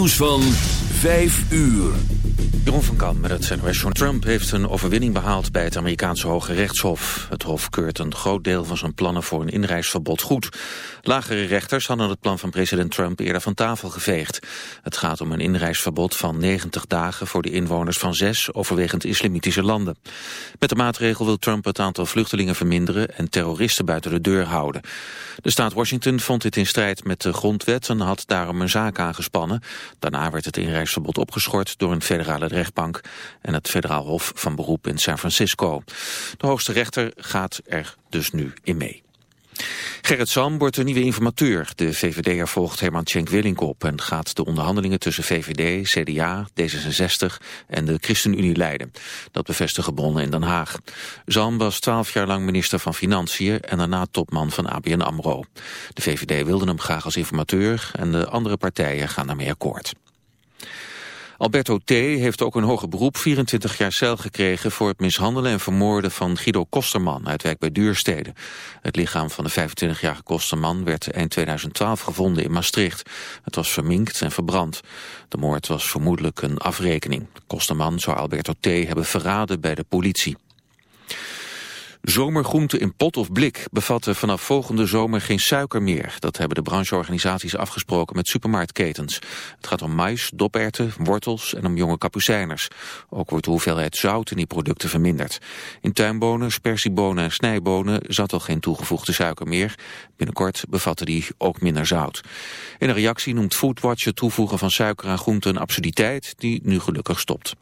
nieuws van 5 uur. Jeroen van Kam met het Trump heeft een overwinning behaald bij het Amerikaanse Hoge Rechtshof. Het Hof keurt een groot deel van zijn plannen voor een inreisverbod goed. Lagere rechters hadden het plan van president Trump eerder van tafel geveegd. Het gaat om een inreisverbod van 90 dagen voor de inwoners van zes overwegend islamitische landen. Met de maatregel wil Trump het aantal vluchtelingen verminderen en terroristen buiten de deur houden. De staat Washington vond dit in strijd met de grondwet en had daarom een zaak aangespannen. Daarna werd het inreisverbod opgeschort door een federale rechtbank en het federaal hof van beroep in San Francisco. De hoogste rechter gaat er dus nu in mee. Gerrit Salm wordt de nieuwe informateur. De VVD'er volgt Herman Tjenk Willink op en gaat de onderhandelingen tussen VVD, CDA, D66 en de ChristenUnie leiden. Dat bevestigen bronnen in Den Haag. Zalm was twaalf jaar lang minister van Financiën en daarna topman van ABN AMRO. De VVD wilde hem graag als informateur en de andere partijen gaan daarmee akkoord. Alberto T. heeft ook een hoger beroep 24 jaar cel gekregen... voor het mishandelen en vermoorden van Guido Kosterman uit wijk bij Duurstede. Het lichaam van de 25-jarige Kosterman werd eind 2012 gevonden in Maastricht. Het was verminkt en verbrand. De moord was vermoedelijk een afrekening. Kosterman zou Alberto T. hebben verraden bij de politie. Zomergroenten in pot of blik bevatten vanaf volgende zomer geen suiker meer. Dat hebben de brancheorganisaties afgesproken met supermarktketens. Het gaat om mais, doperten, wortels en om jonge kapucijners. Ook wordt de hoeveelheid zout in die producten verminderd. In tuinbonen, spersiebonen en snijbonen zat al geen toegevoegde suiker meer. Binnenkort bevatten die ook minder zout. In een reactie noemt Foodwatch het toevoegen van suiker aan groenten een absurditeit die nu gelukkig stopt.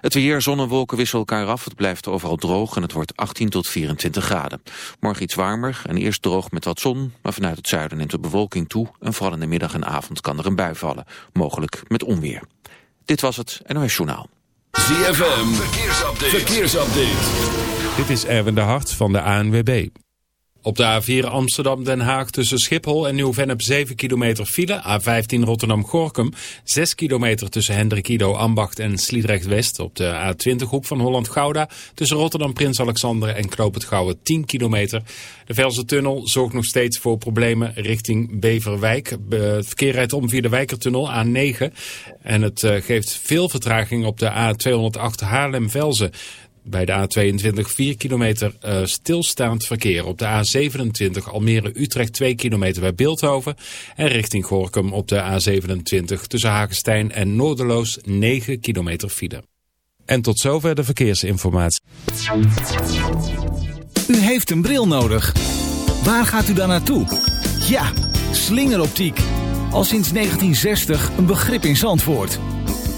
Het weer, zon en wolken wisselen elkaar af. Het blijft overal droog en het wordt 18 tot 24 graden. Morgen iets warmer en eerst droog met wat zon. Maar vanuit het zuiden neemt de bewolking toe. En vooral in de middag en avond kan er een bui vallen. Mogelijk met onweer. Dit was het NOS Journaal. ZFM, verkeersupdate. verkeersupdate. Dit is Erwin de Hart van de ANWB. Op de A4 Amsterdam-Den Haag tussen Schiphol en Nieuw-Vennep 7 kilometer file. A15 Rotterdam-Gorkum 6 kilometer tussen Hendrikido, Ambacht en Sliedrecht-West. Op de A20 hoek van Holland-Gouda tussen Rotterdam-Prins Alexander en Knoop het Gouwen 10 kilometer. De Velse Tunnel zorgt nog steeds voor problemen richting Beverwijk. Het verkeer rijdt om via de Wijkertunnel A9. En het eh, geeft veel vertraging op de A208 Haarlem-Velzen. Bij de A22 4 kilometer uh, stilstaand verkeer. Op de A27 Almere-Utrecht 2 kilometer bij Beeldhoven. En richting Gorkum op de A27 tussen Hagenstein en Noorderloos 9 kilometer file. En tot zover de verkeersinformatie. U heeft een bril nodig. Waar gaat u dan naartoe? Ja, slingeroptiek. Al sinds 1960 een begrip in Zandvoort.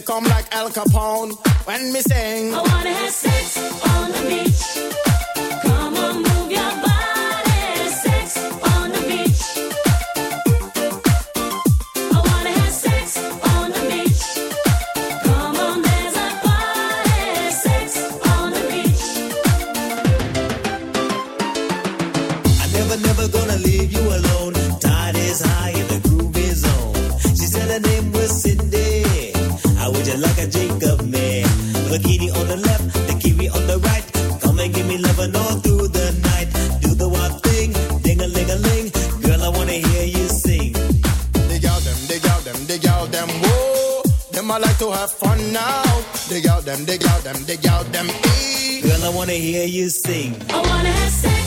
They come like Al Capone when me sing. them. Girl, I wanna hear you sing. I wanna have sex.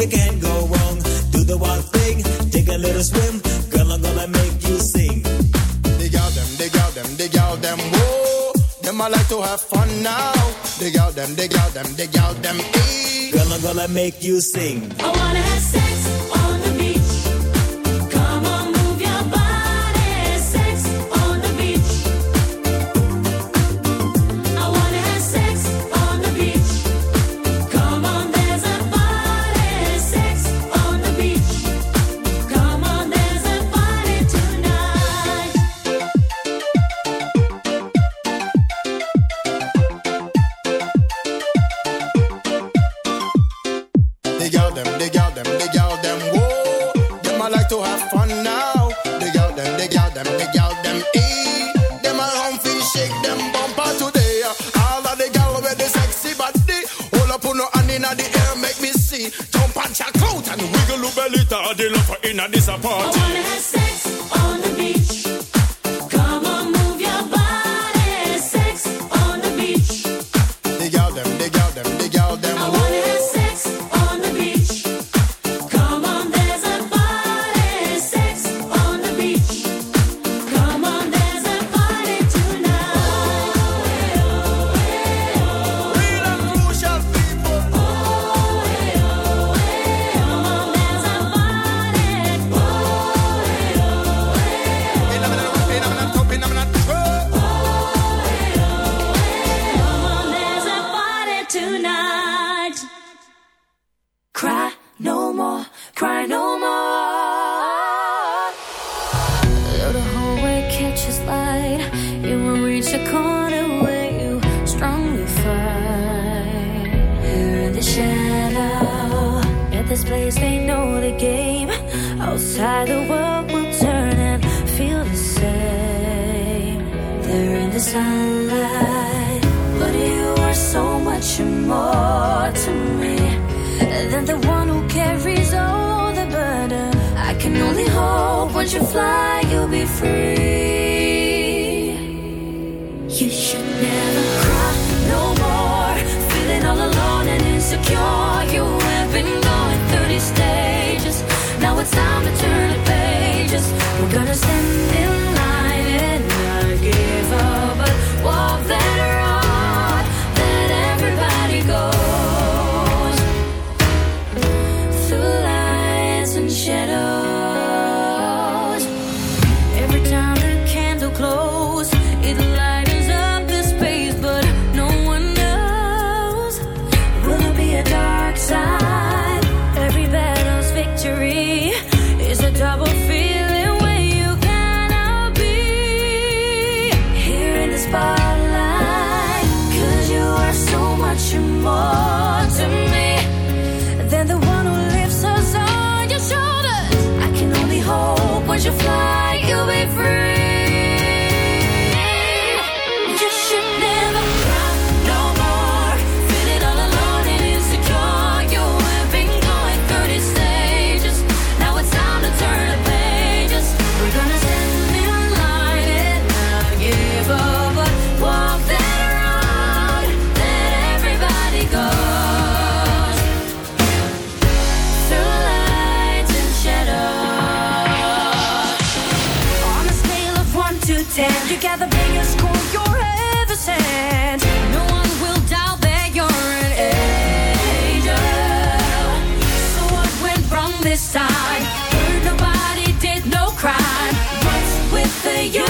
you can't go wrong. Do the one thing, take a little swim. Girl, I'm gonna make you sing. Dig out them, dig out them, dig out them. Whoa, them I like to have fun now. Dig out them, dig out them, dig out them. Hey. Girl, I'm gonna make you sing. I wanna have sex. Jump on your coat and wiggle your belly, the love for this disappointment. close. you.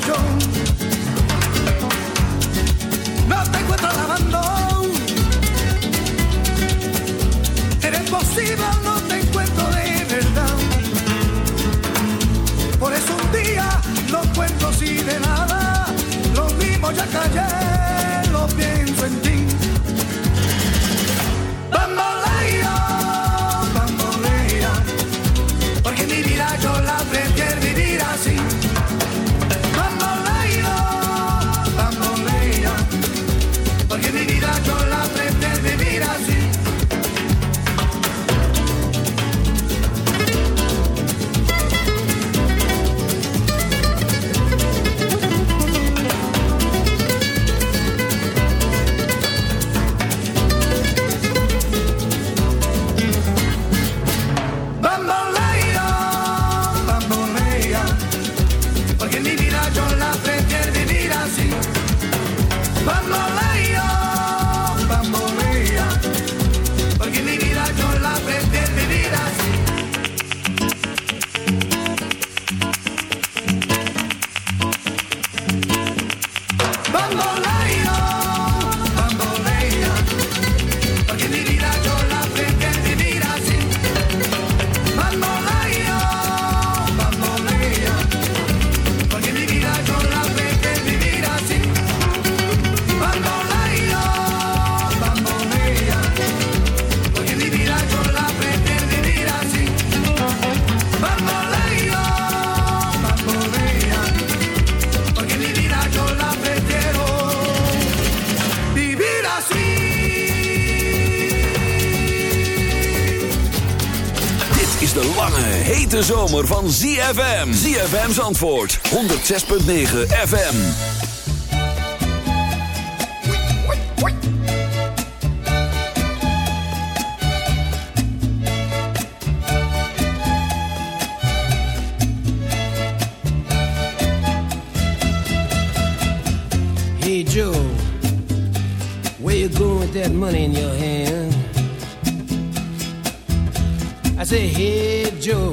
yo. No te encuentro lavando. Eres posible, no te encuentro de verdad. Por eso un día no cuento así de nada. Lo mismo ya callé, zomer van ZFM. ZFM's antwoord. 106.9 FM. Hey Joe, where you going with that money in your hand? I say, hey Joe,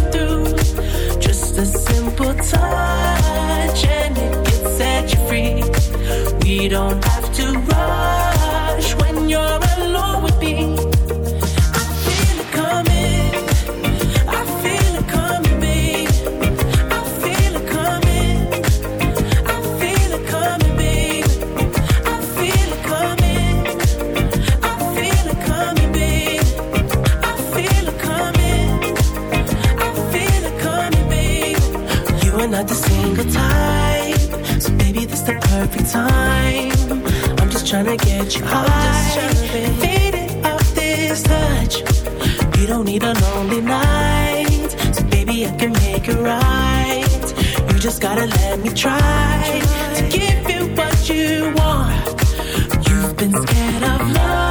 a simple touch and it can set you free. We don't have to rush when you're alone with me. Single type, so baby, this the perfect time. I'm just trying to get you high, faded off this touch. You don't need a lonely night, so baby, I can make it right. You just gotta let me try to give you what you want. You've been scared of love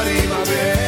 arriba, bien.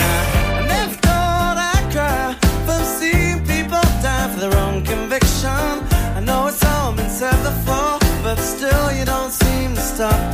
I, never thought I'd cry people die for conviction. I know it's all been said before, but still you don't seem to stop.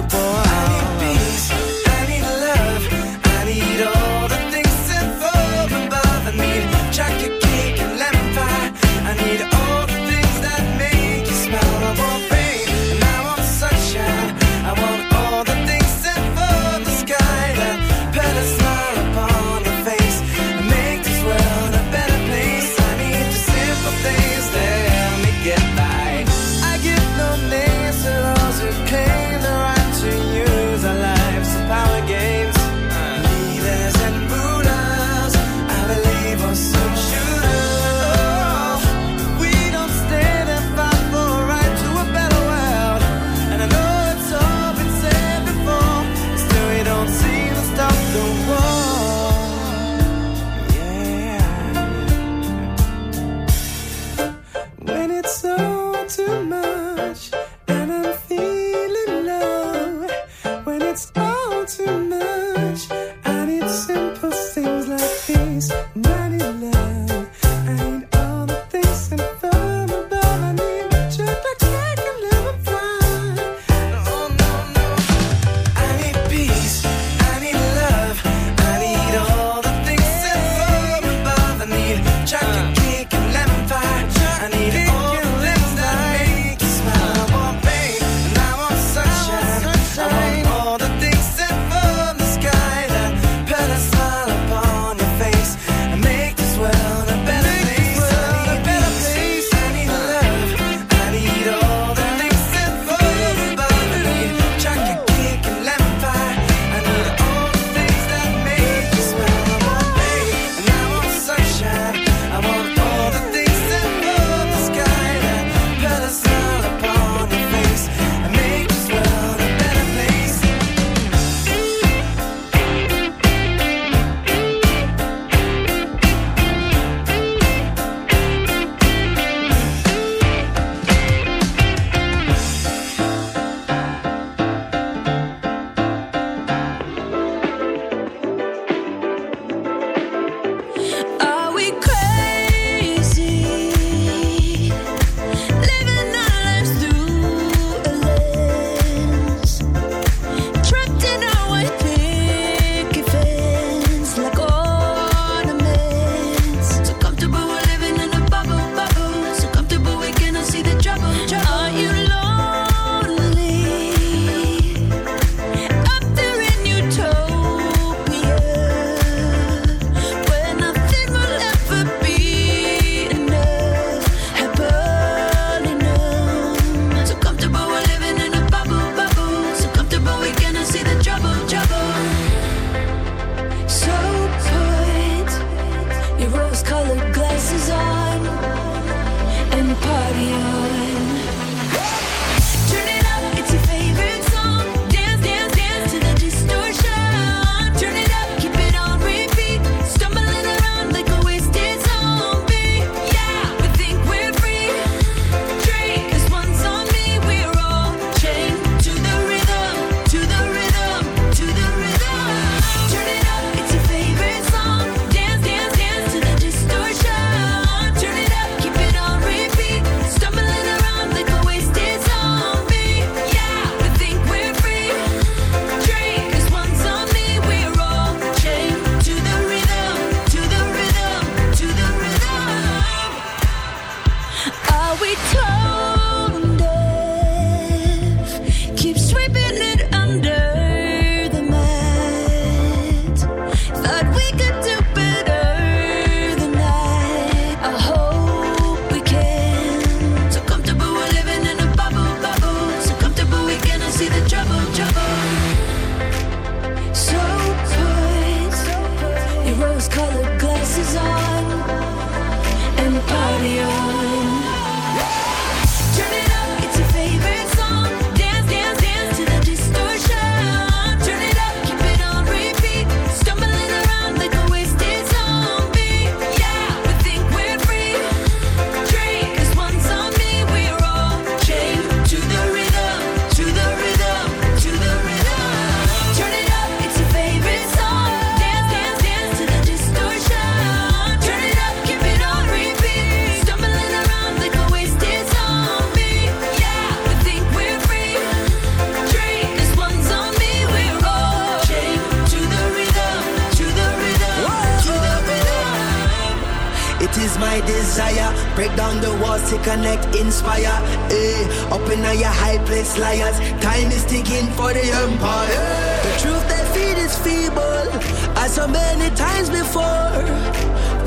many times before.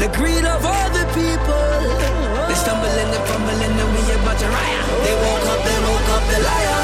The greed of other people. They stumbling and fumbling and we about to riot. They woke up, they woke up, they liar.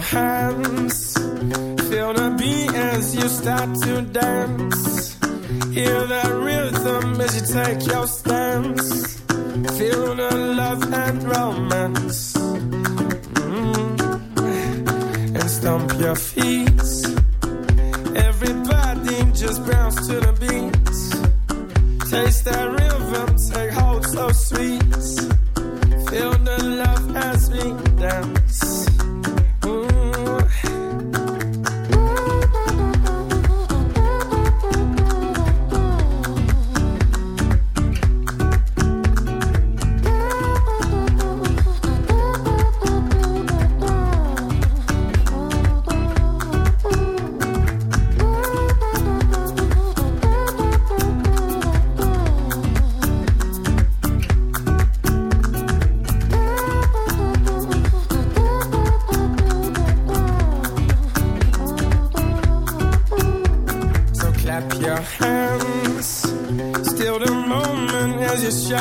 how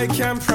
I can